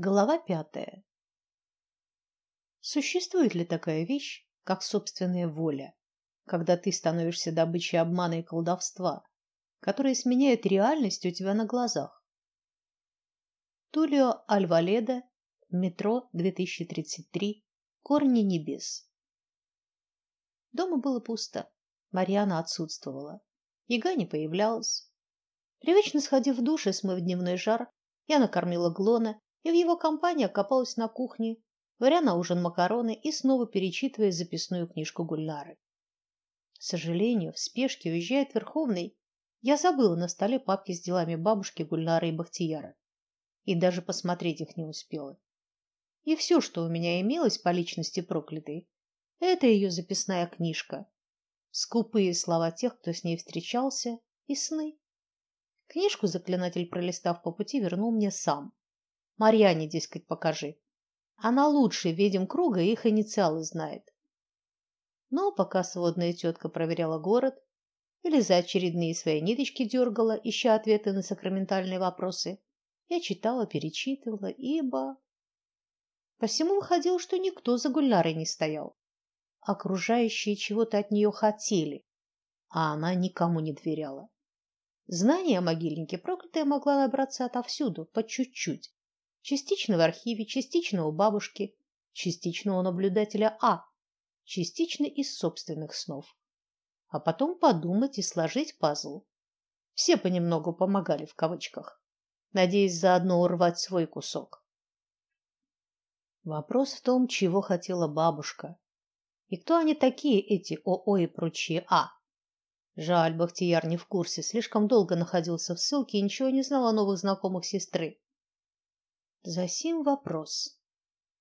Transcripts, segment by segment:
Глава пятая. Существует ли такая вещь, как собственная воля, когда ты становишься добычей обмана и колдовства, которые сменяют реальность у тебя на глазах? Тулио Альваледа, метро 2033, Корни небес. Дома было пусто. Марьяна отсутствовала. Яга не появлялась. Привычно сходив в душ и смыв дневной жар, я накормила Глона и в его компании окопалась на кухне, варя на ужин макароны и снова перечитывая записную книжку Гульнары. К сожалению, в спешке уезжает Верховный. Я забыла на столе папки с делами бабушки Гульнары и Бахтияра. И даже посмотреть их не успела. И все, что у меня имелось по личности проклятой, это ее записная книжка. Скупые слова тех, кто с ней встречался, и сны. Книжку заклинатель, пролистав по пути, вернул мне сам. Марьяне, дескать, покажи. Она лучше ведьм круга их инициалы знает. Но пока сводная тетка проверяла город или за очередные свои ниточки дергала, ища ответы на сакраментальные вопросы, я читала, перечитывала, ибо посему выходило, что никто за Гульнарой не стоял. Окружающие чего-то от нее хотели, а она никому не доверяла. Знания о могильнике проклятая могла набраться отовсюду, по чуть-чуть, Частично в архиве, частично у бабушки, частично у наблюдателя А, частично из собственных снов. А потом подумать и сложить пазл. Все понемногу помогали в кавычках, надеясь заодно урвать свой кусок. Вопрос в том, чего хотела бабушка. И кто они такие, эти ОО и прочие А? Жаль, Бахтияр не в курсе, слишком долго находился в ссылке и ничего не знал о новых знакомых сестры. Засим вопрос.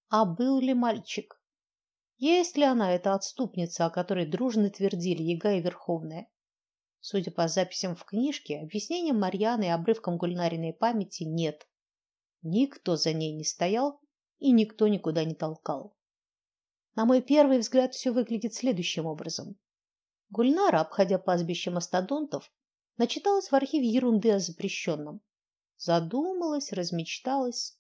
А был ли мальчик? Есть ли она эта отступница, о которой дружно твердили Яга и Верховная? Судя по записям в книжке, объяснениям Марьяны и обрывкам Гульнариной памяти нет. Никто за ней не стоял и никто никуда не толкал. На мой первый взгляд все выглядит следующим образом. Гульнара, обходя пастбище мастодонтов, начиталась в архиве ерунды о запрещенном. Задумалась, размечталась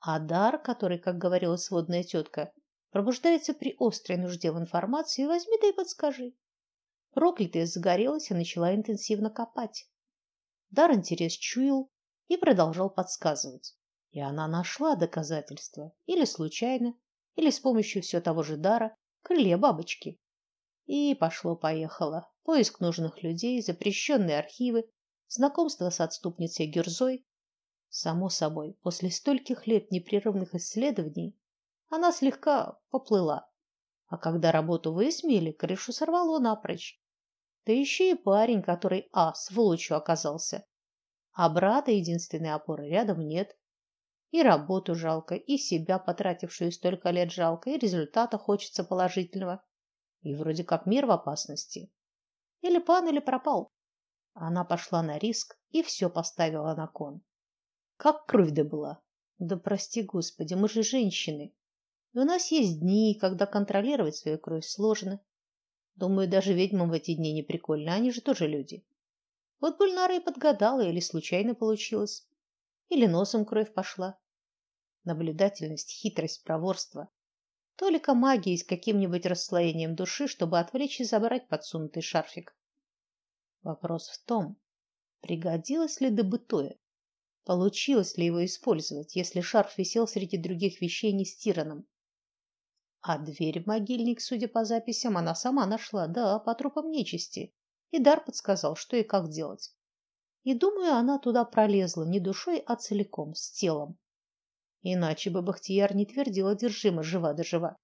а дар, который, как говорила сводная тетка, пробуждается при острой нужде в информации, возьми да и подскажи. Проклятая загорелась и начала интенсивно копать. Дар интерес чуял и продолжал подсказывать. И она нашла доказательства, или случайно, или с помощью все того же дара, крылья бабочки. И пошло-поехало. Поиск нужных людей, запрещенные архивы, знакомство с отступницей Гюрзой, Само собой, после стольких лет непрерывных исследований она слегка поплыла. А когда работу высмеяли, крышу сорвало напрочь. Да еще и парень, который а сволочью оказался. А брата единственной опоры рядом нет. И работу жалко, и себя, потратившую столько лет, жалко, и результата хочется положительного. И вроде как мир в опасности. Или пан, или пропал. Она пошла на риск и все поставила на кон. Как кровь добыла. Да прости, Господи, мы же женщины. И у нас есть дни, когда контролировать свою кровь сложно. Думаю, даже ведьмам в эти дни не прикольно, они же тоже люди. Вот Гульнара и подгадала, или случайно получилось, или носом кровь пошла. Наблюдательность, хитрость, проворство. Только магии с каким-нибудь расслоением души, чтобы отвлечь и забрать подсунутый шарфик. Вопрос в том, пригодилось ли добытое. Получилось ли его использовать, если шарф висел среди других вещей нестиранным? А дверь в могильник, судя по записям, она сама нашла, да, по трупам нечисти. И дар подсказал, что и как делать. И думаю, она туда пролезла не душой, а целиком, с телом. Иначе бы Бахтияр не твердил одержимо жива да жива.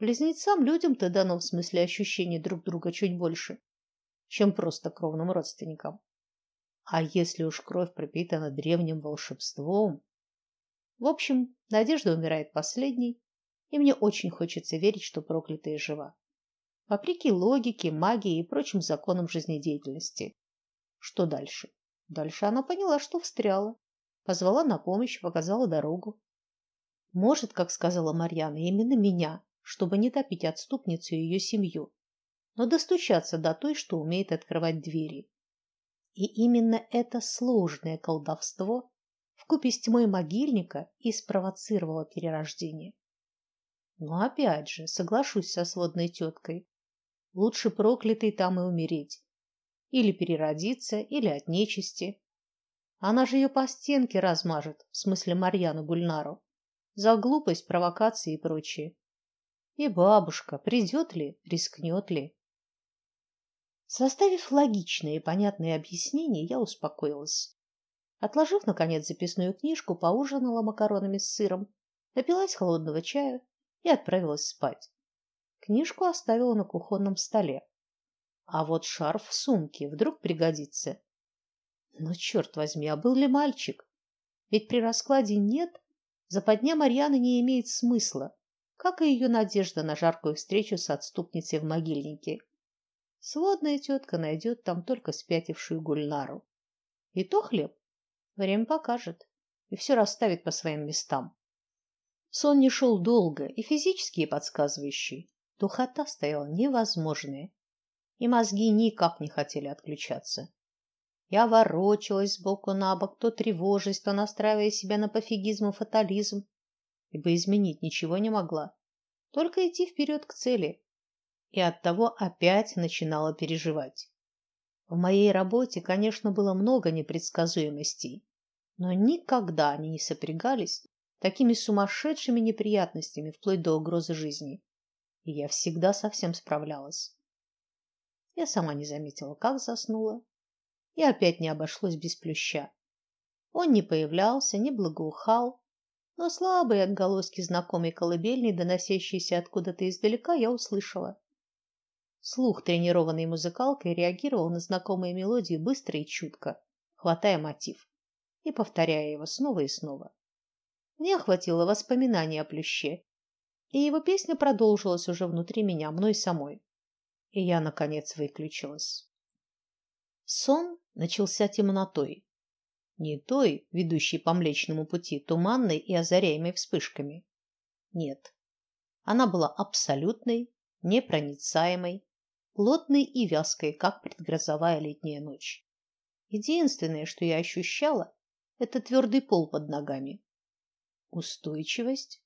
Близнецам людям-то дано в смысле ощущения друг друга чуть больше, чем просто кровным родственникам. А если уж кровь пропитана древним волшебством? В общем, надежда умирает последней, и мне очень хочется верить, что проклятая жива. Вопреки логике, магии и прочим законам жизнедеятельности. Что дальше? Дальше она поняла, что встряла, позвала на помощь, показала дорогу. Может, как сказала Марьяна, именно меня, чтобы не топить отступницу и ее семью, но достучаться до той, что умеет открывать двери. И именно это сложное колдовство вкупе с тьмой могильника и спровоцировало перерождение. Но опять же, соглашусь со сводной теткой. Лучше проклятый там и умереть. Или переродиться, или от нечисти. Она же ее по стенке размажет, в смысле Марьяну Гульнару, за глупость, провокации и прочее. И бабушка придет ли, рискнет ли? Составив логичные и понятные объяснения, я успокоилась. Отложив наконец записную книжку, поужинала макаронами с сыром, напилась холодного чая и отправилась спать. Книжку оставила на кухонном столе. А вот шарф в сумке вдруг пригодится. Но черт возьми, а был ли мальчик? Ведь при раскладе нет, западня Марьяны не имеет смысла, как и ее надежда на жаркую встречу с отступницей в могильнике. Сводная тетка найдет там только спятившую Гульнару. И то хлеб. Время покажет и все расставит по своим местам. Сон не шел долго, и физически подсказывающий. Духота стояла невозможная, и мозги никак не хотели отключаться. Я ворочалась сбоку на бок, то тревожась, то настраивая себя на пофигизм и фатализм, ибо изменить ничего не могла, только идти вперед к цели, и оттого опять начинала переживать. В моей работе, конечно, было много непредсказуемостей, но никогда они не сопрягались такими сумасшедшими неприятностями вплоть до угрозы жизни. И я всегда совсем справлялась. Я сама не заметила, как заснула, и опять не обошлось без плюща. Он не появлялся, не благоухал, но слабые отголоски знакомой колыбельной, доносящиеся откуда-то издалека, я услышала. Слух, тренированный музыкалкой, реагировал на знакомые мелодии быстро и чутко, хватая мотив и повторяя его снова и снова. Мне охватило воспоминание о плюще, и его песня продолжилась уже внутри меня, мной самой. И я наконец выключилась. Сон начался темнотой, не той, ведущей по Млечному пути, туманной и озаряемой вспышками. Нет. Она была абсолютной, непроницаемой, плотной и вязкой, как предгрозовая летняя ночь. Единственное, что я ощущала, это твердый пол под ногами, устойчивость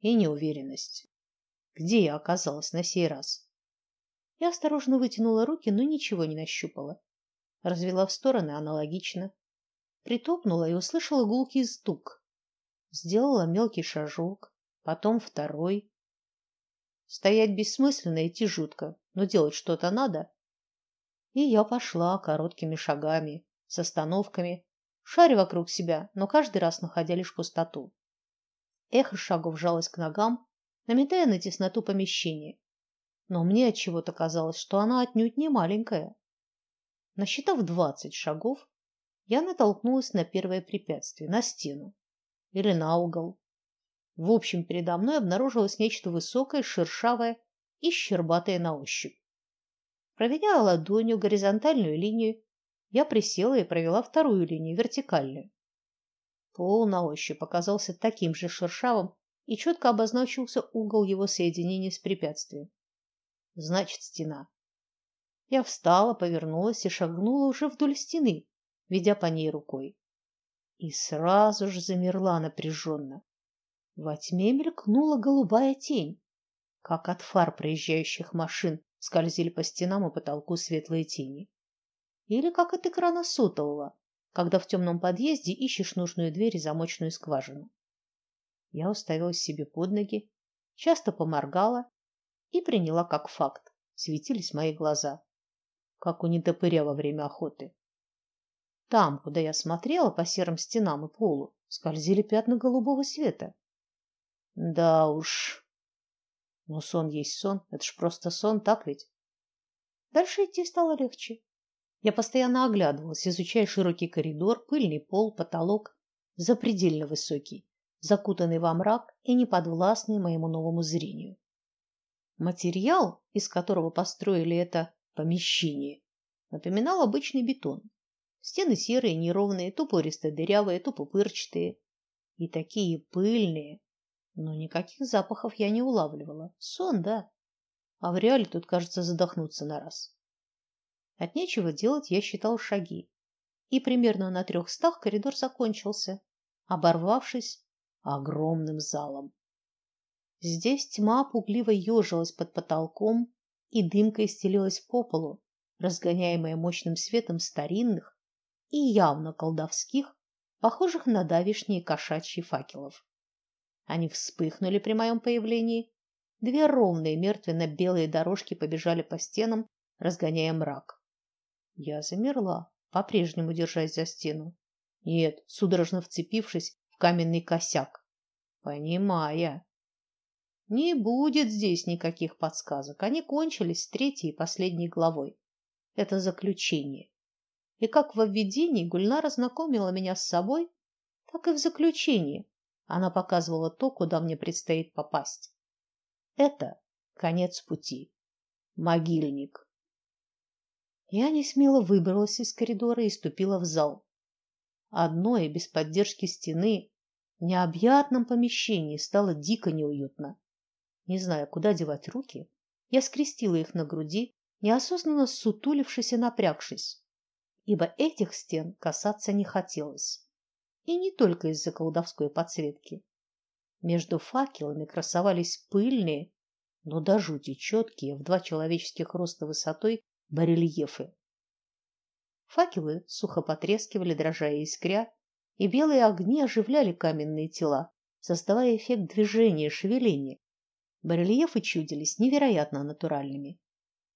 и неуверенность. Где я оказалась на сей раз? Я осторожно вытянула руки, но ничего не нащупала. Развела в стороны аналогично. Притопнула и услышала гулкий стук. Сделала мелкий шажок, потом второй. Стоять бессмысленно, идти жутко, но делать что-то надо. И я пошла короткими шагами, с остановками, шаря вокруг себя, но каждый раз находя лишь пустоту. Эхо шагов жалось к ногам, наметая на тесноту помещения. Но мне от чего-то казалось, что она отнюдь не маленькая. Насчитав двадцать шагов, я натолкнулась на первое препятствие на стену или на угол. В общем, передо мной обнаружилось нечто высокое, шершавое и щербатое на ощупь. Проведя ладонью горизонтальную линию, я присела и провела вторую линию вертикальную. Пол на ощупь оказался таким же шершавым, и четко обозначился угол его соединения с препятствием. Значит, стена. Я встала, повернулась и шагнула уже вдоль стены, ведя по ней рукой. И сразу же замерла напряженно. Во тьме мелькнула голубая тень, как от фар проезжающих машин скользили по стенам и потолку светлые тени. Или как от экрана сотового, когда в темном подъезде ищешь нужную дверь и замочную скважину. Я уставилась себе под ноги, часто поморгала и приняла как факт. Светились мои глаза, как у нетопыря во время охоты. Там, куда я смотрела по серым стенам и полу, скользили пятна голубого света. Да уж. Но сон есть сон, это ж просто сон, так ведь? Дальше идти стало легче. Я постоянно оглядывалась, изучая широкий коридор, пыльный пол, потолок, запредельно высокий, закутанный во мрак и неподвластный моему новому зрению. Материал, из которого построили это помещение, напоминал обычный бетон. Стены серые, неровные, то пористо-дырявые, то пупырчатые и такие пыльные, но никаких запахов я не улавливала. Сон, да. А в реале тут, кажется, задохнуться на раз. От нечего делать я считал шаги. И примерно на трехстах коридор закончился. оборвавшись огромным залом. Здесь тьма пугливо ежилась под потолком, и дымкой стелилась по полу, разгоняемая мощным светом старинных и явно колдовских, похожих на давишние кошачьи факелов. Они вспыхнули при моем появлении, две ровные мертвенно-белые дорожки побежали по стенам, разгоняя мрак. Я замерла, по-прежнему держась за стену. Нет, судорожно вцепившись в каменный косяк, понимая, не будет здесь никаких подсказок. Они кончились с третьей и последней главой. Это заключение. И как во введении Гульнара знакомила меня с собой, так и в заключении она показывала то, куда мне предстоит попасть. Это конец пути. Могильник. Я не смело выбралась из коридора и ступила в зал. Одной без поддержки стены в необъятном помещении стало дико неуютно. Не зная, куда девать руки, я скрестила их на груди, неосознанно сутулившись и напрягшись, ибо этих стен касаться не хотелось. И не только из-за колдовской подсветки. Между факелами красовались пыльные, но до жути четкие в два человеческих роста высотой барельефы. Факелы сухо потрескивали, дрожа и искря, и белые огни оживляли каменные тела, создавая эффект движения, шевеления. Барельефы чудились невероятно натуральными.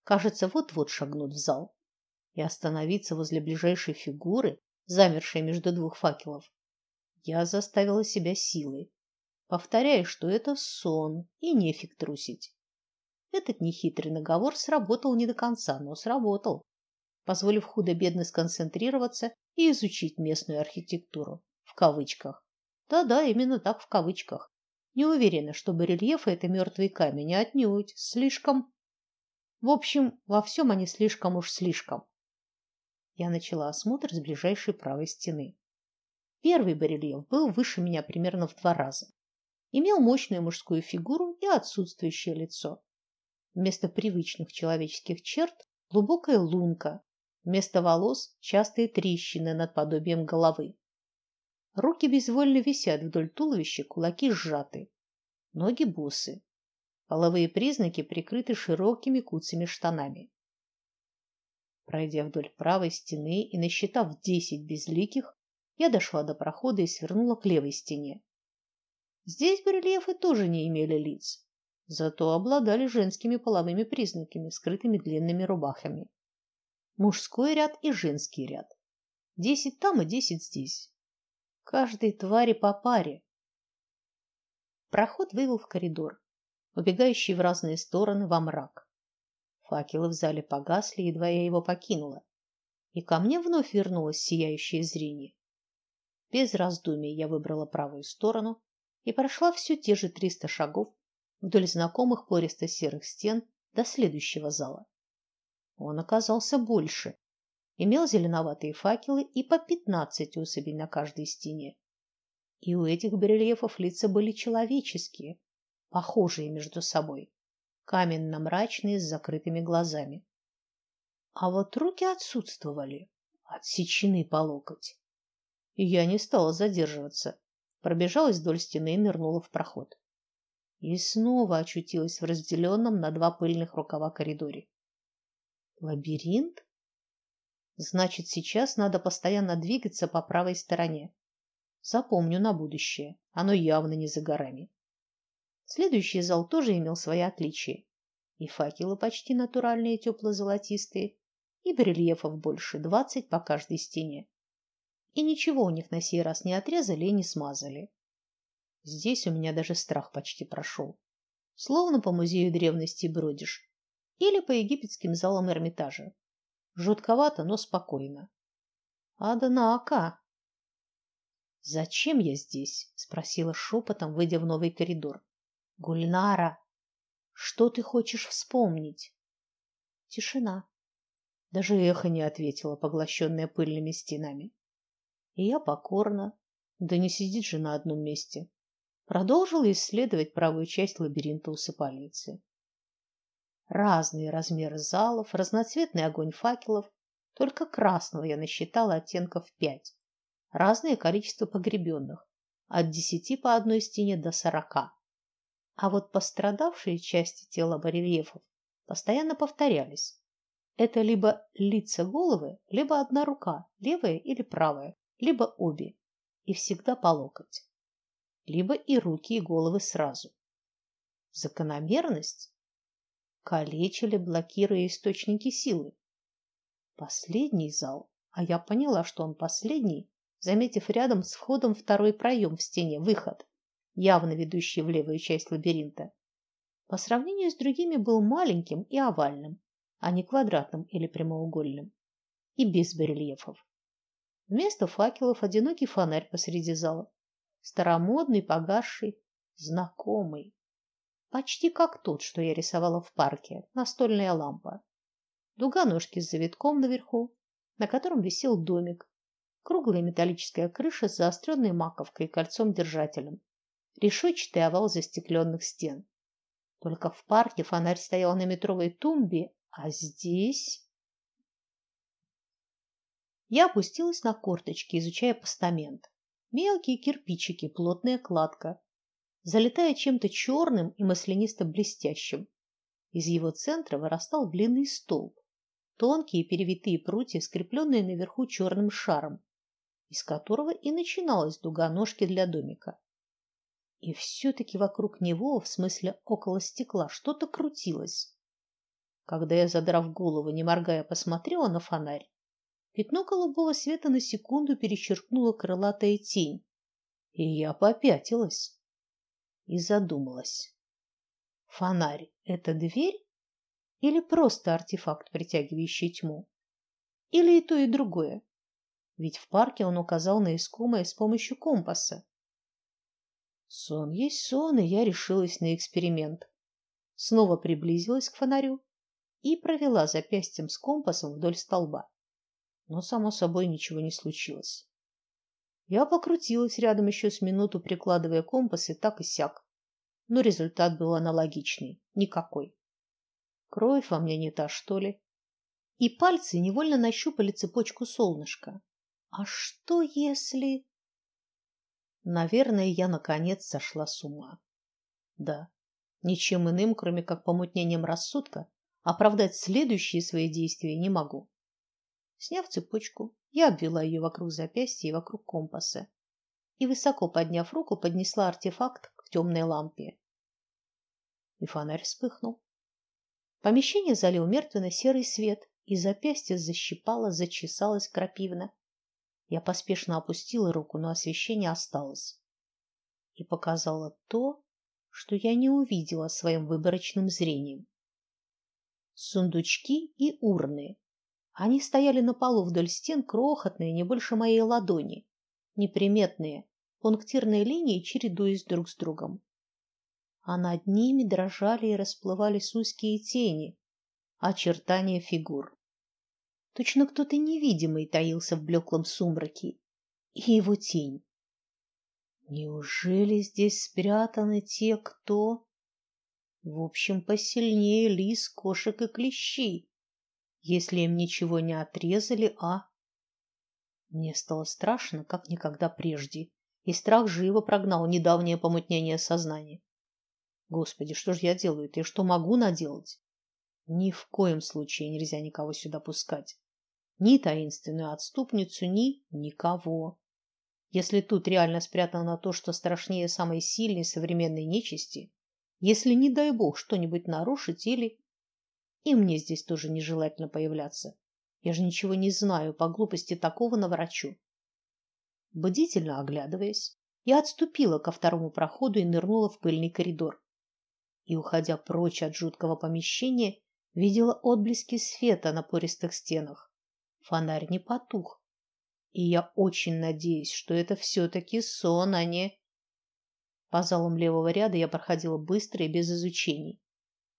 Кажется, вот-вот шагнут в зал и остановиться возле ближайшей фигуры, замершей между двух факелов. Я заставила себя силой, повторяя, что это сон и нефиг трусить. Этот нехитрый наговор сработал не до конца, но сработал, позволив худо-бедно сконцентрироваться и изучить местную архитектуру в кавычках. Да-да, именно так в кавычках. Не уверена, что барельефы это мертвый камень, а отнюдь слишком. В общем, во всем они слишком уж слишком. Я начала осмотр с ближайшей правой стены. Первый барельеф был выше меня примерно в два раза. Имел мощную мужскую фигуру и отсутствующее лицо. Вместо привычных человеческих черт глубокая лунка, вместо волос частые трещины над подобием головы. Руки безвольно висят вдоль туловища, кулаки сжаты. Ноги босы. Половые признаки прикрыты широкими куцами штанами. Пройдя вдоль правой стены и насчитав десять безликих, я дошла до прохода и свернула к левой стене. Здесь барельефы тоже не имели лиц, зато обладали женскими половыми признаками, скрытыми длинными рубахами. Мужской ряд и женский ряд. Десять там и десять здесь. Каждой твари по паре. Проход вывел в коридор, убегающий в разные стороны во мрак. Факелы в зале погасли, едва я его покинула, и ко мне вновь вернулось сияющее зрение. Без раздумий я выбрала правую сторону и прошла все те же триста шагов вдоль знакомых пористо-серых стен до следующего зала. Он оказался больше, имел зеленоватые факелы и по пятнадцать особей на каждой стене. И у этих барельефов лица были человеческие, похожие между собой, каменно-мрачные с закрытыми глазами. А вот руки отсутствовали, отсечены по локоть. Я не стала задерживаться, пробежалась вдоль стены и нырнула в проход. И снова очутилась в разделенном на два пыльных рукава коридоре. Лабиринт? Значит, сейчас надо постоянно двигаться по правой стороне. Запомню на будущее. Оно явно не за горами. Следующий зал тоже имел свои отличия. И факелы почти натуральные, тепло-золотистые, и барельефов больше, двадцать по каждой стене. И ничего у них на сей раз не отрезали и не смазали. Здесь у меня даже страх почти прошел. Словно по музею древности бродишь или по египетским залам Эрмитажа. Жутковато, но спокойно. Однако. Зачем я здесь? спросила шепотом, выйдя в новый коридор. Гульнара, что ты хочешь вспомнить? Тишина. Даже эхо не ответило, поглощенное пыльными стенами. И я покорно, да не сидит же на одном месте, продолжила исследовать правую часть лабиринта усыпальницы разные размеры залов, разноцветный огонь факелов. Только красного я насчитала оттенков пять. Разное количество погребенных, от десяти по одной стене до сорока. А вот пострадавшие части тела барельефов постоянно повторялись. Это либо лица головы, либо одна рука, левая или правая, либо обе, и всегда по локоть. Либо и руки, и головы сразу. Закономерность калечили, блокируя источники силы. Последний зал, а я поняла, что он последний, заметив рядом с входом второй проем в стене выход, явно ведущий в левую часть лабиринта. По сравнению с другими был маленьким и овальным, а не квадратным или прямоугольным, и без барельефов. Вместо факелов одинокий фонарь посреди зала, старомодный, погасший, знакомый, почти как тот, что я рисовала в парке, настольная лампа. Дуга ножки с завитком наверху, на котором висел домик, круглая металлическая крыша с заостренной маковкой и кольцом-держателем, решетчатый овал застекленных стен. Только в парке фонарь стоял на метровой тумбе, а здесь я опустилась на корточки, изучая постамент. Мелкие кирпичики, плотная кладка, залитая чем-то черным и маслянисто-блестящим. Из его центра вырастал длинный столб, тонкие перевитые прутья, скрепленные наверху черным шаром, из которого и начиналась дуга ножки для домика. И все таки вокруг него, в смысле около стекла, что-то крутилось. Когда я, задрав голову, не моргая, посмотрела на фонарь, пятно голубого света на секунду перечеркнуло крылатая тень, и я попятилась и задумалась. Фонарь это дверь или просто артефакт, притягивающий тьму? Или и то, и другое? Ведь в парке он указал на искомое с помощью компаса. Сон есть сон, и я решилась на эксперимент. Снова приблизилась к фонарю и провела запястьем с компасом вдоль столба. Но само собой ничего не случилось. Я покрутилась рядом еще с минуту, прикладывая компас и так и сяк. Но результат был аналогичный никакой. Кровь во мне не та, что ли? И пальцы невольно нащупали цепочку солнышка. А что если Наверное, я наконец сошла с ума. Да, ничем иным, кроме как помутнением рассудка, оправдать следующие свои действия не могу. Сняв цепочку, я обвела ее вокруг запястья и вокруг компаса и высоко подняв руку, поднесла артефакт к темной лампе. И фонарь вспыхнул. Помещение залил мертвенно-серый свет, и запястье защипало, зачесалось крапивно. Я поспешно опустила руку, но освещение осталось. И показало то, что я не увидела своим выборочным зрением. Сундучки и урны, они стояли на полу вдоль стен, крохотные, не больше моей ладони, неприметные, пунктирные линии чередуясь друг с другом. А над ними дрожали и расплывались узкие тени, очертания фигур. Точно кто-то невидимый таился в блеклом сумраке, и его тень. Неужели здесь спрятаны те, кто в общем посильнее лис, кошек и клещей? Если им ничего не отрезали, а Мне стало страшно, как никогда прежде, и страх живо прогнал недавнее помутнение сознания. Господи, что ж я делаю-то и что могу наделать? Ни в коем случае нельзя никого сюда пускать. Ни таинственную отступницу, ни никого. Если тут реально спрятано то, что страшнее самой сильной современной нечисти, если не дай бог что-нибудь нарушить или и мне здесь тоже нежелательно появляться. Я же ничего не знаю, по глупости такого наворочу. Бдительно оглядываясь, я отступила ко второму проходу и нырнула в пыльный коридор. И уходя прочь от жуткого помещения, видела отблески света на пористых стенах. Фонарь не потух. И я очень надеюсь, что это все таки сон, а не По залам левого ряда я проходила быстро и без изучений.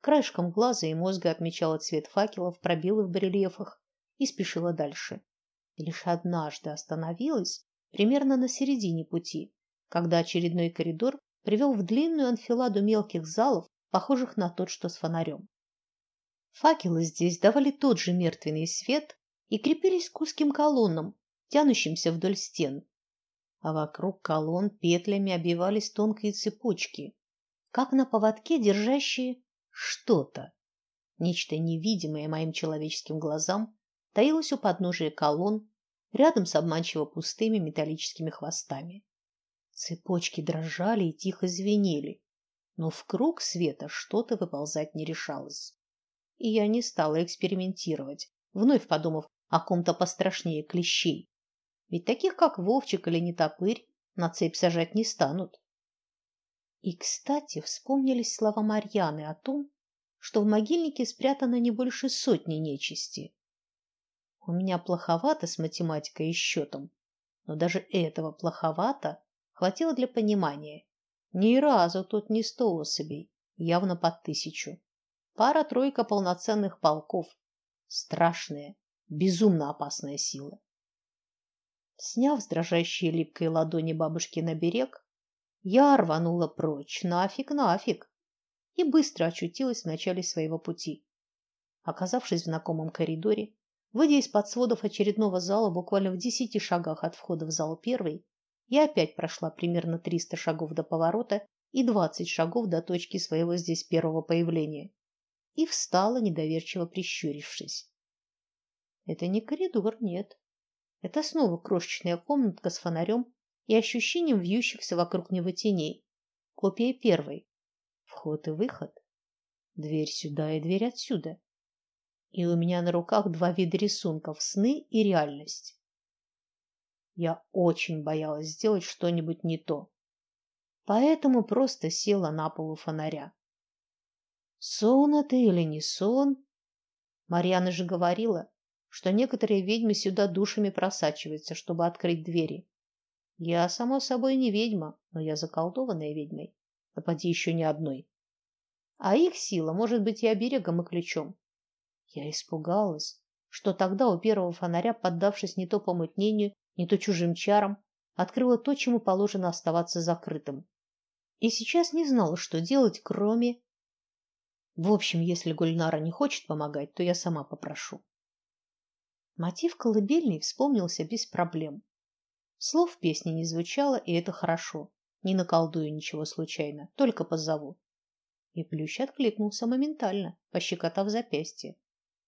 Краешком глаза и мозга отмечала цвет факелов, пробелы в барельефах и спешила дальше. И лишь однажды остановилась примерно на середине пути, когда очередной коридор привел в длинную анфиладу мелких залов, похожих на тот, что с фонарем. Факелы здесь давали тот же мертвенный свет и крепились к узким колоннам, тянущимся вдоль стен. а вокруг колонн петлями обвивались тонкие цепочки, как на поводке держащие что-то. Нечто невидимое моим человеческим глазам таилось у подножия колонн, рядом с обманчиво пустыми металлическими хвостами. Цепочки дрожали и тихо звенели, но в круг света что-то выползать не решалось. И я не стала экспериментировать, вновь подумав о ком-то пострашнее клещей. Ведь таких, как Вовчик или Нетопырь, на цепь сажать не станут. И, кстати, вспомнились слова Марьяны о том, что в могильнике спрятано не больше сотни нечисти. У меня плоховато с математикой и счетом, но даже этого плоховато хватило для понимания. Ни разу тут не сто особей, явно под тысячу. Пара-тройка полноценных полков. Страшная, безумно опасная сила. Сняв с дрожащей липкой ладони бабушки на берег, я рванула прочь, нафиг, нафиг, и быстро очутилась в начале своего пути. Оказавшись в знакомом коридоре, выйдя из-под сводов очередного зала буквально в десяти шагах от входа в зал первый, я опять прошла примерно триста шагов до поворота и двадцать шагов до точки своего здесь первого появления и встала, недоверчиво прищурившись. Это не коридор, нет. Это снова крошечная комнатка с фонарем и ощущением вьющихся вокруг него теней. Копия первой. Вход и выход. Дверь сюда и дверь отсюда. И у меня на руках два вида рисунков: сны и реальность. Я очень боялась сделать что-нибудь не то. Поэтому просто села на пол у фонаря. Сон это или не сон? Марьяна же говорила, что некоторые ведьмы сюда душами просачиваются, чтобы открыть двери. Я, само собой, не ведьма, но я заколдованная ведьмой. Да поди еще не одной. А их сила может быть и оберегом, и ключом. Я испугалась, что тогда у первого фонаря, поддавшись не то помутнению, не то чужим чарам, открыла то, чему положено оставаться закрытым. И сейчас не знала, что делать, кроме В общем, если Гульнара не хочет помогать, то я сама попрошу. Мотив колыбельной вспомнился без проблем. Слов песни не звучало, и это хорошо. Не наколдую ничего случайно, только позову. И плющ откликнулся моментально, пощекотав запястье.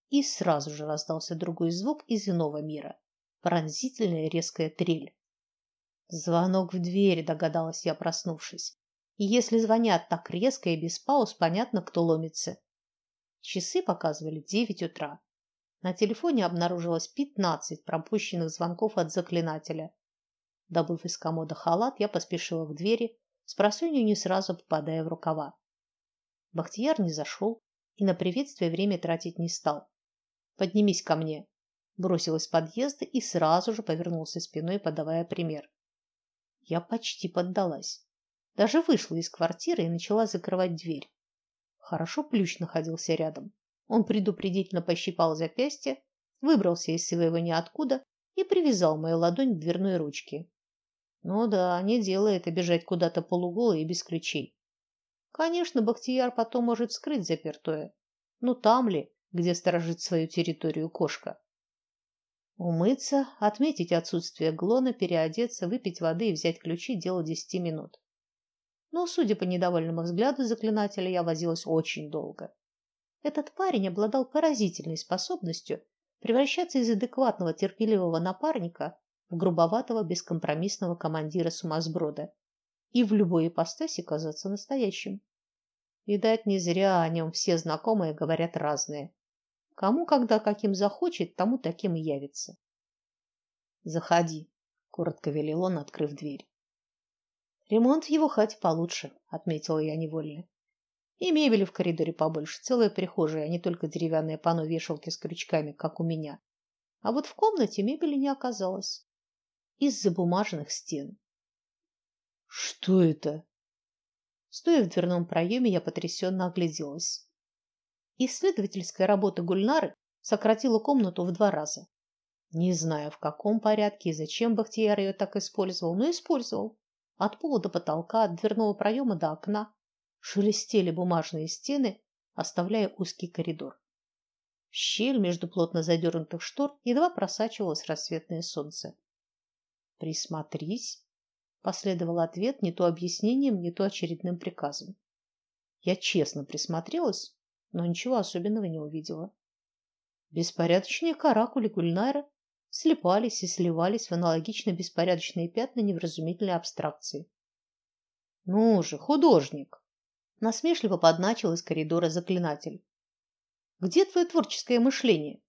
И сразу же раздался другой звук из иного мира пронзительная резкая трель. Звонок в дверь, догадалась я, проснувшись. И если звонят так резко и без пауз, понятно, кто ломится. Часы показывали девять утра. На телефоне обнаружилось пятнадцать пропущенных звонков от заклинателя. Добыв из комода халат, я поспешила к двери, спросонью не сразу попадая в рукава. Бахтияр не зашел и на приветствие время тратить не стал. Поднимись ко мне, бросил из подъезда и сразу же повернулся спиной, подавая пример. Я почти поддалась. Даже вышла из квартиры и начала закрывать дверь. Хорошо плющ находился рядом. Он предупредительно пощипал запястье, выбрался из своего ниоткуда и привязал мою ладонь к дверной ручке. Ну да, не дело это бежать куда-то полуголой и без ключей. Конечно, Бахтияр потом может скрыть запертое. Но там ли, где сторожит свою территорию кошка? Умыться, отметить отсутствие глона, переодеться, выпить воды и взять ключи дело десяти минут. Но, судя по недовольному взгляду заклинателя, я возилась очень долго. Этот парень обладал поразительной способностью превращаться из адекватного терпеливого напарника в грубоватого бескомпромиссного командира сумасброда и в любой ипостаси казаться настоящим. Видать, не зря о нем все знакомые говорят разные. Кому когда каким захочет, тому таким и явится. Заходи, коротко велел он, открыв дверь. Ремонт в его хате получше, отметила я невольно. И мебели в коридоре побольше, целая прихожая, а не только деревянные панно-вешалки с крючками, как у меня. А вот в комнате мебели не оказалось из-за бумажных стен. Что это? Стоя в дверном проеме, я потрясенно огляделась. Исследовательская работа Гульнары сократила комнату в два раза. Не знаю, в каком порядке и зачем Бахтияр ее так использовал, но использовал. От пола до потолка, от дверного проема до окна шелестели бумажные стены, оставляя узкий коридор. В щель между плотно задернутых штор едва просачивалось рассветное солнце. Присмотрись, Последовал ответ не то объяснением, не то очередным приказом. Я честно присмотрелась, но ничего особенного не увидела. Беспорядочные каракули Гульнара слипались и сливались в аналогично беспорядочные пятна невразумительной абстракции. Ну же, художник, насмешливо подначил из коридора заклинатель. Где твое творческое мышление?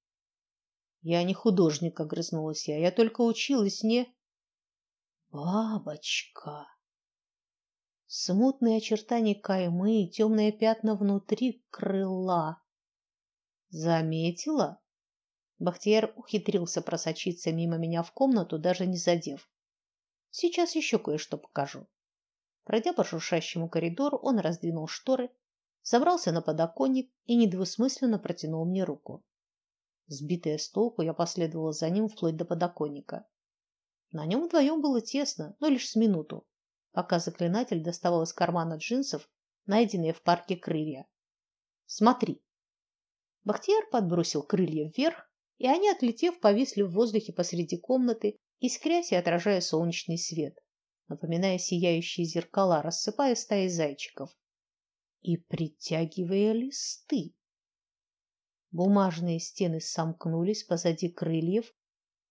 Я не художник, огрызнулась я. Я только училась не Бабочка. Смутные очертания каймы и темные пятна внутри крыла. Заметила? Бахтияр ухитрился просочиться мимо меня в комнату, даже не задев. Сейчас еще кое-что покажу. Пройдя по шуршащему коридору, он раздвинул шторы, забрался на подоконник и недвусмысленно протянул мне руку. Сбитая с толку, я последовала за ним вплоть до подоконника. На нем вдвоем было тесно, но лишь с минуту, пока заклинатель доставал из кармана джинсов найденные в парке крылья. Смотри. Бахтияр подбросил крылья вверх, и они, отлетев, повисли в воздухе посреди комнаты, искрясь и отражая солнечный свет, напоминая сияющие зеркала, рассыпая стаи зайчиков и притягивая листы. Бумажные стены сомкнулись позади крыльев,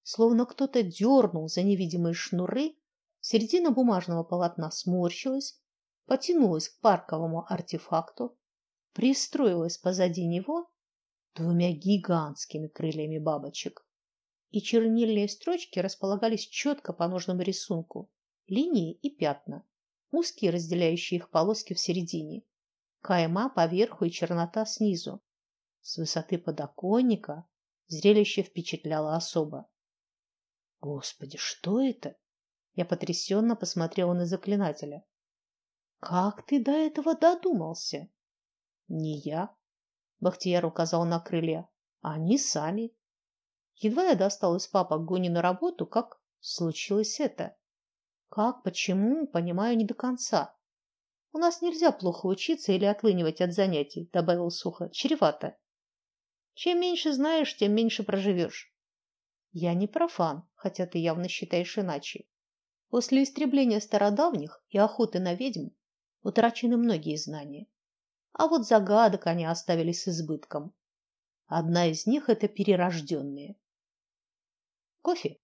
словно кто-то дернул за невидимые шнуры, середина бумажного полотна сморщилась, потянулась к парковому артефакту, пристроилась позади него двумя гигантскими крыльями бабочек. И чернильные строчки располагались четко по нужному рисунку, линии и пятна, узкие разделяющие их полоски в середине, кайма поверху и чернота снизу. С высоты подоконника зрелище впечатляло особо. Господи, что это? Я потрясенно посмотрела на заклинателя. Как ты до этого додумался? Не я, Бахтияр указал на крылья. Они сами. Едва я достал из папок Гони на работу, как случилось это. Как, почему, понимаю не до конца. У нас нельзя плохо учиться или отлынивать от занятий, добавил сухо. Чревато. Чем меньше знаешь, тем меньше проживешь. Я не профан, хотя ты явно считаешь иначе. После истребления стародавних и охоты на ведьм утрачены многие знания. А вот загадок они оставили с избытком. Одна из них это перерожденные. Кофе?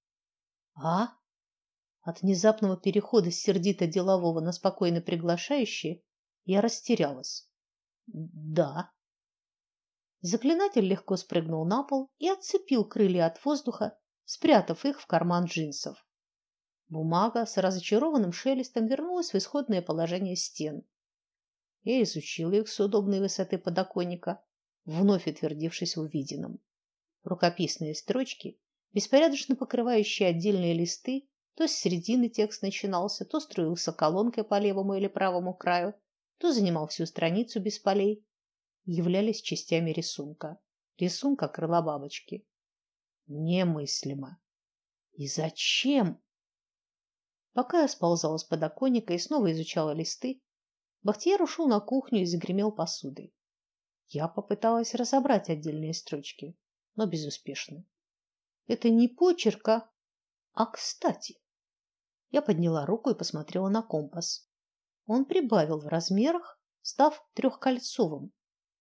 А? От внезапного перехода с сердито делового на спокойно приглашающее я растерялась. Да. Заклинатель легко спрыгнул на пол и отцепил крылья от воздуха, спрятав их в карман джинсов. Бумага с разочарованным шелестом вернулась в исходное положение стен. Я изучила их с удобной высоты подоконника, вновь утвердившись в увиденном. Рукописные строчки, беспорядочно покрывающие отдельные листы, то с середины текст начинался, то струился колонкой по левому или правому краю, то занимал всю страницу без полей, являлись частями рисунка. Рисунка крыла бабочки. Немыслимо. И зачем? Пока я сползала с подоконника и снова изучала листы, Бахтияр ушел на кухню и загремел посудой. Я попыталась разобрать отдельные строчки, но безуспешно. Это не почерк, а... А, кстати, я подняла руку и посмотрела на компас. Он прибавил в размерах, став трехкольцовым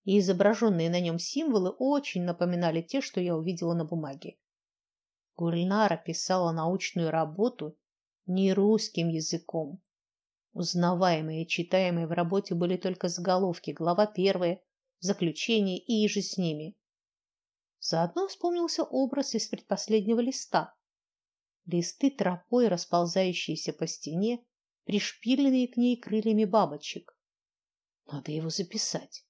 и изображенные на нем символы очень напоминали те, что я увидела на бумаге. Гульнара писала научную работу не русским языком. Узнаваемые и читаемые в работе были только заголовки, глава первая, заключение и иже с ними. Заодно вспомнился образ из предпоследнего листа. Листы тропой, расползающиеся по стене, пришпиленные к ней крыльями бабочек. Надо его записать.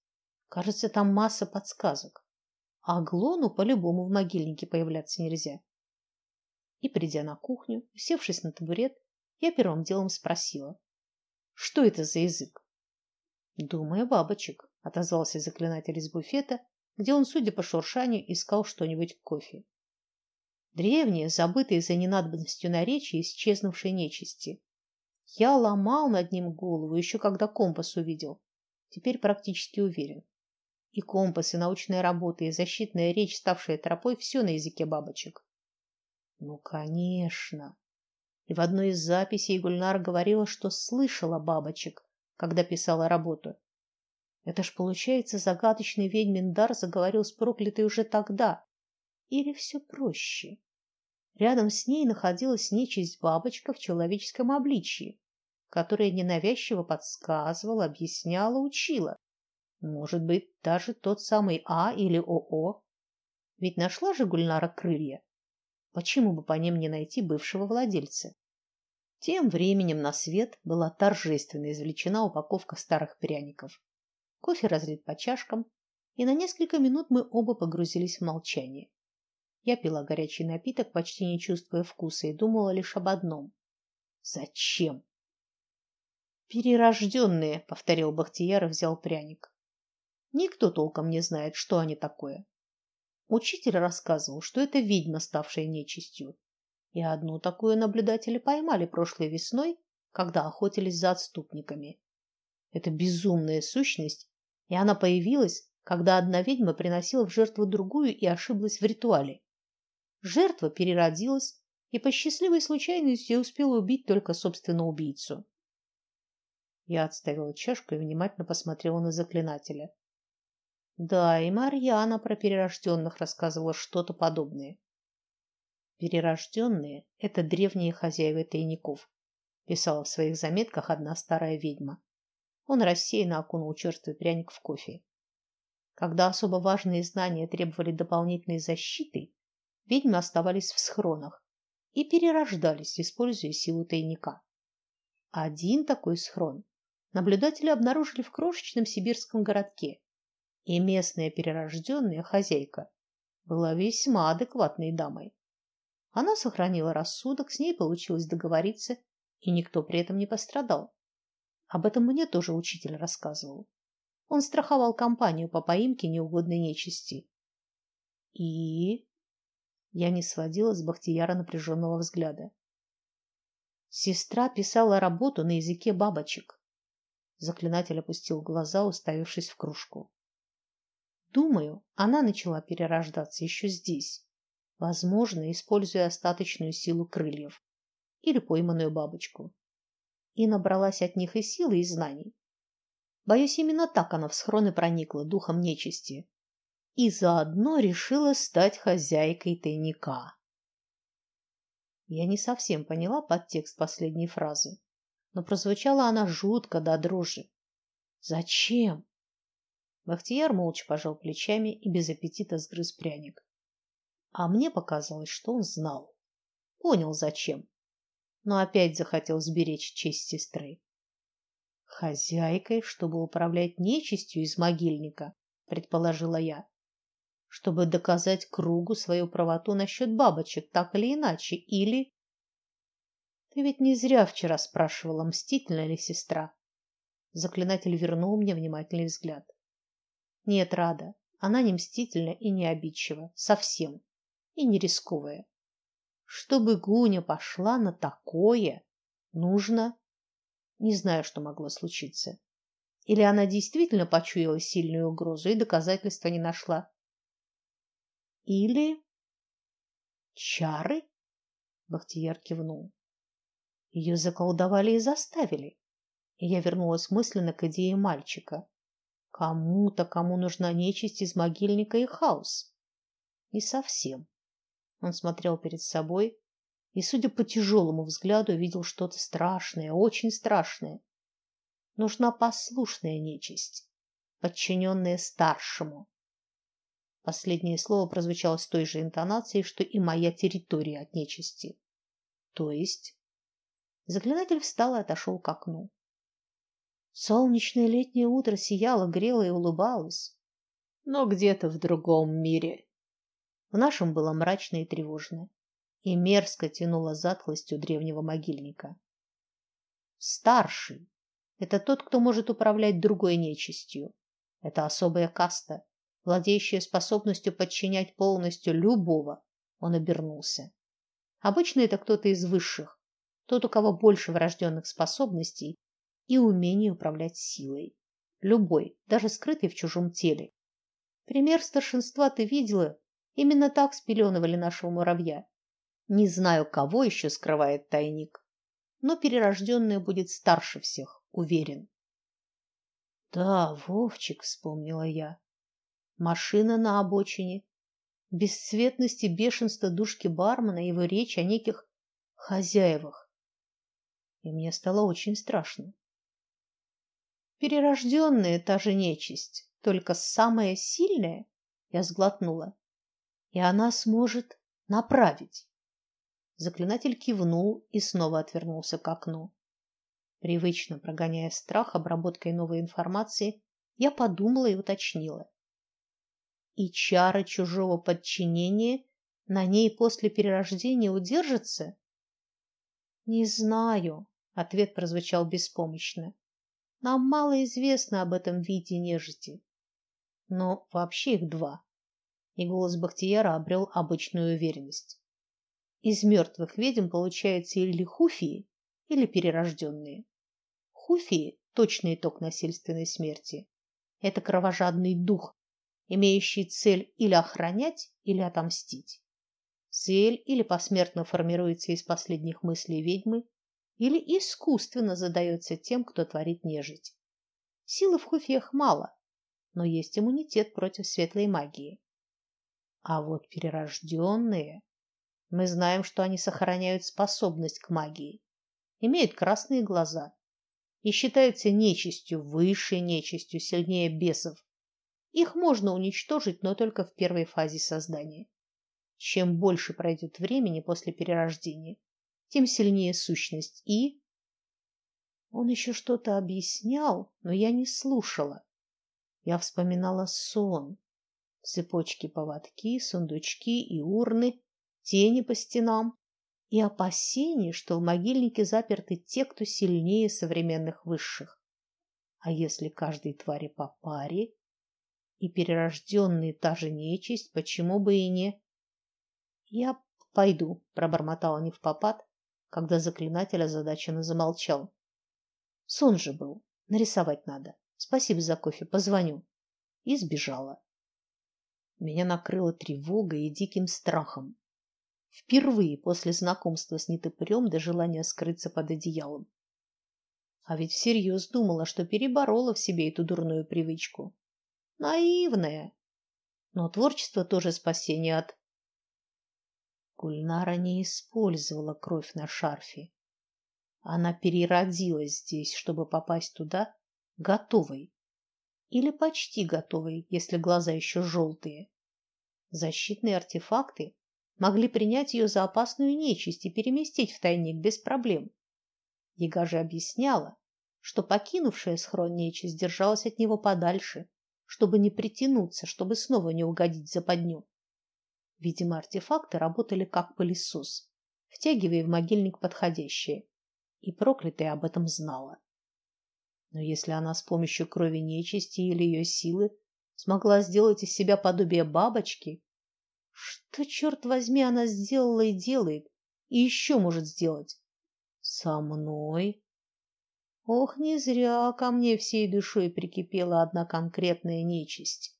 Кажется, там масса подсказок. А Глону по-любому в могильнике появляться нельзя. И придя на кухню, усевшись на табурет, я первым делом спросила: "Что это за язык?" "Думаю, бабочек", отозвался заклинатель из буфета, где он, судя по шуршанию, искал что-нибудь к кофе. Древние, забытые за ненадобностью наречия исчезнувшей нечисти. Я ломал над ним голову еще когда компас увидел. Теперь практически уверен. И компас, и научная работа, и защитная речь, ставшая тропой, все на языке бабочек. Ну, конечно. И в одной из записей Гульнара говорила, что слышала бабочек, когда писала работу. Это ж получается, загадочный ведьмин дар заговорил с проклятой уже тогда. Или все проще? Рядом с ней находилась нечисть бабочка в человеческом обличье, которая ненавязчиво подсказывала, объясняла, учила. Может быть, даже тот самый А или ОО. Ведь нашла же Гульнара крылья. Почему бы по ним не найти бывшего владельца? Тем временем на свет была торжественно извлечена упаковка старых пряников. Кофе разлит по чашкам, и на несколько минут мы оба погрузились в молчание. Я пила горячий напиток, почти не чувствуя вкуса, и думала лишь об одном: зачем? Перерожденные, повторил Бахтияр и взял пряник. Никто толком не знает, что они такое. Учитель рассказывал, что это ведьма, ставшая нечистью. И одну такую наблюдатели поймали прошлой весной, когда охотились за отступниками. Это безумная сущность, и она появилась, когда одна ведьма приносила в жертву другую и ошиблась в ритуале. Жертва переродилась и по счастливой случайности успела убить только собственного убийцу. Я отставила чашку и внимательно посмотрела на заклинателя. Да, и Марьяна про перерожденных рассказывала что-то подобное. Перерожденные – это древние хозяева тайников, писала в своих заметках одна старая ведьма. Он рассеянно окунул черствый пряник в кофе. Когда особо важные знания требовали дополнительной защиты, ведьмы оставались в схронах и перерождались, используя силу тайника. Один такой схрон наблюдатели обнаружили в крошечном сибирском городке, и местная перерожденная хозяйка была весьма адекватной дамой. Она сохранила рассудок, с ней получилось договориться, и никто при этом не пострадал. Об этом мне тоже учитель рассказывал. Он страховал компанию по поимке неугодной нечисти. И я не сводила с Бахтияра напряженного взгляда. Сестра писала работу на языке бабочек. Заклинатель опустил глаза, уставившись в кружку. Думаю, она начала перерождаться еще здесь, возможно, используя остаточную силу крыльев или пойманную бабочку. И набралась от них и силы, и знаний. Боюсь, именно так она в схроны проникла духом нечисти и заодно решила стать хозяйкой тайника. Я не совсем поняла подтекст последней фразы, но прозвучала она жутко до дрожи. Зачем? Бахтияр молча пожал плечами и без аппетита сгрыз пряник. А мне показалось, что он знал. Понял зачем. Но опять захотел сберечь честь сестры. Хозяйкой, чтобы управлять нечистью из могильника, предположила я, чтобы доказать кругу свою правоту насчет бабочек, так или иначе, или Ты ведь не зря вчера спрашивала, мстительна ли сестра. Заклинатель вернул мне внимательный взгляд. Нет, Рада, она не мстительна и не обидчива, совсем, и не рисковая. Чтобы Гуня пошла на такое, нужно, не знаю, что могло случиться. Или она действительно почуяла сильную угрозу и доказательства не нашла. Или чары? Бахтияр кивнул. Ее заколдовали и заставили. И я вернулась мысленно к идее мальчика. Кому-то, кому нужна нечисть из могильника и хаос. Не совсем. Он смотрел перед собой и, судя по тяжелому взгляду, видел что-то страшное, очень страшное. Нужна послушная нечисть, подчиненная старшему. Последнее слово прозвучало с той же интонацией, что и моя территория от нечисти. То есть заклинатель встал и отошел к окну. Солнечное летнее утро сияло, грело и улыбалось. Но где-то в другом мире. В нашем было мрачно и тревожно, и мерзко тянуло затхлостью древнего могильника. Старший это тот, кто может управлять другой нечистью. Это особая каста, владеющая способностью подчинять полностью любого. Он обернулся. Обычно это кто-то из высших, тот, у кого больше врожденных способностей и умение управлять силой, любой, даже скрытой в чужом теле. Пример старшинства ты видела, именно так спеленывали нашего муравья. Не знаю, кого еще скрывает тайник, но перерожденная будет старше всех, уверен. Да, Вовчик, вспомнила я. Машина на обочине, бесцветность и бешенство душки бармена, его речь о неких хозяевах. И мне стало очень страшно. Перерожденная та же нечисть, только самая сильная, я сглотнула. И она сможет направить. Заклинатель кивнул и снова отвернулся к окну. Привычно прогоняя страх обработкой новой информации, я подумала и уточнила. И чары чужого подчинения на ней после перерождения удержатся? Не знаю, ответ прозвучал беспомощно. Нам мало известно об этом виде нежити. Но вообще их два. И голос Бахтияра обрел обычную уверенность. Из мертвых ведьм получаются или хуфии, или перерожденные. Хуфии точный итог насильственной смерти. Это кровожадный дух, имеющий цель или охранять, или отомстить. Цель или посмертно формируется из последних мыслей ведьмы, или искусственно задается тем, кто творит нежить. Силы в хуфиях мало, но есть иммунитет против светлой магии. А вот перерожденные мы знаем, что они сохраняют способность к магии, имеют красные глаза и считаются нечистью, высшей нечистью, сильнее бесов. Их можно уничтожить, но только в первой фазе создания. Чем больше пройдет времени после перерождения, тем сильнее сущность и Он еще что-то объяснял, но я не слушала. Я вспоминала сон. Цепочки поводки, сундучки и урны, тени по стенам и опасение, что в могильнике заперты те, кто сильнее современных высших. А если каждой твари по паре и перерожденные та же нечисть, почему бы и не? Я пойду, пробормотала не в попад, когда заклинатель озадаченно замолчал. Сон же был, нарисовать надо. Спасибо за кофе, позвоню. И сбежала. Меня накрыло тревогой и диким страхом. Впервые после знакомства с нетопырем до желания скрыться под одеялом. А ведь всерьез думала, что переборола в себе эту дурную привычку. Наивная. Но творчество тоже спасение от Гульнара не использовала кровь на шарфе. Она переродилась здесь, чтобы попасть туда готовой. Или почти готовой, если глаза еще желтые. Защитные артефакты могли принять ее за опасную нечисть и переместить в тайник без проблем. Яга же объясняла, что покинувшая схрон нечисть держалась от него подальше, чтобы не притянуться, чтобы снова не угодить в западню. Видимо, артефакты работали как пылесос, втягивая в могильник подходящее, и проклятая об этом знала. Но если она с помощью крови нечисти или ее силы смогла сделать из себя подобие бабочки, что, черт возьми, она сделала и делает, и еще может сделать? Со мной? Ох, не зря ко мне всей душой прикипела одна конкретная нечисть.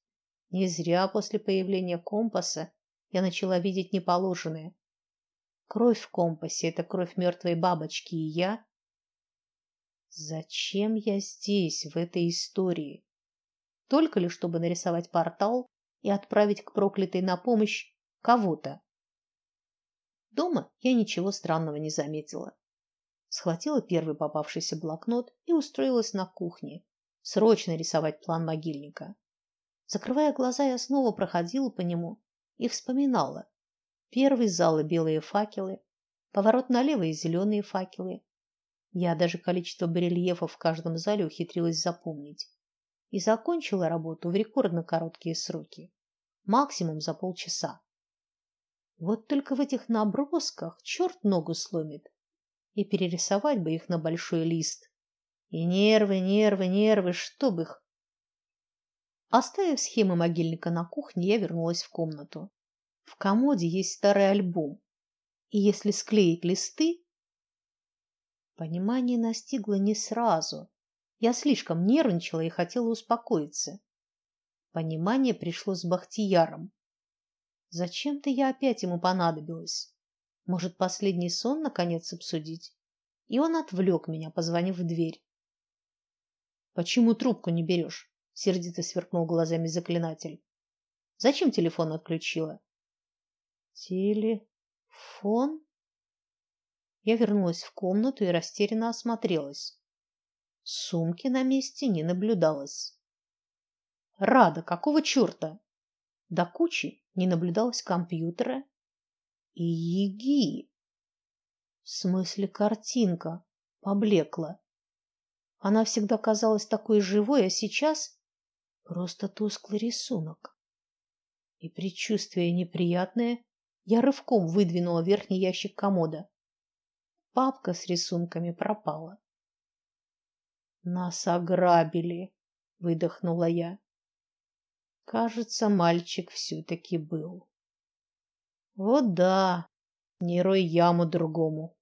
Не зря после появления компаса я начала видеть неположенное. Кровь в компасе это кровь мертвой бабочки, и я Зачем я здесь в этой истории? Только ли чтобы нарисовать портал и отправить к проклятой на помощь кого-то. Дома я ничего странного не заметила. Схватила первый попавшийся блокнот и устроилась на кухне, срочно рисовать план могильника. Закрывая глаза, я снова проходила по нему и вспоминала. Первый зал и белые факелы, поворот налево и зеленые факелы. Я даже количество барельефов в каждом зале ухитрилась запомнить и закончила работу в рекордно короткие сроки, максимум за полчаса. Вот только в этих набросках черт ногу сломит. И перерисовать бы их на большой лист. И нервы, нервы, нервы, чтоб их. Оставив схемы могильника на кухне, я вернулась в комнату. В комоде есть старый альбом. И если склеить листы, понимание настигло не сразу. Я слишком нервничала и хотела успокоиться. Понимание пришло с Бахтияром. Зачем-то я опять ему понадобилась. Может, последний сон наконец обсудить? И он отвлек меня, позвонив в дверь. Почему трубку не берешь? Сердито сверкнул глазами заклинатель. Зачем телефон отключила? Телефон? Я вернулась в комнату и растерянно осмотрелась. Сумки на месте не наблюдалось. Рада, какого черта? До кучи не наблюдалось компьютера и еги. В смысле, картинка поблекла. Она всегда казалась такой живой, а сейчас просто тусклый рисунок. И предчувствие неприятное, я рывком выдвинула верхний ящик комода. Папка с рисунками пропала. Нас ограбили, выдохнула я. Кажется, мальчик все таки был. Вот да, не рой яму другому.